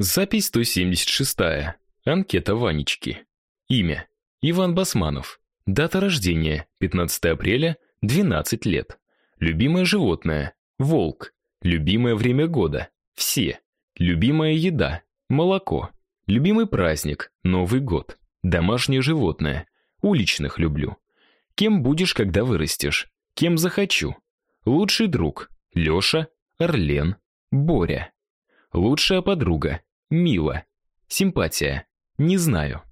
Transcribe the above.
Запись 176. Анкета Ванечки. Имя: Иван Басманов. Дата рождения: 15 апреля, 12 лет. Любимое животное: волк. Любимое время года: все. Любимая еда: молоко. Любимый праздник: Новый год. Домашнее животное: уличных люблю. Кем будешь, когда вырастешь? Кем захочу? Лучший друг: Лёша, Орлен, Боря. Лучшая подруга: Мила. Симпатия: Не знаю.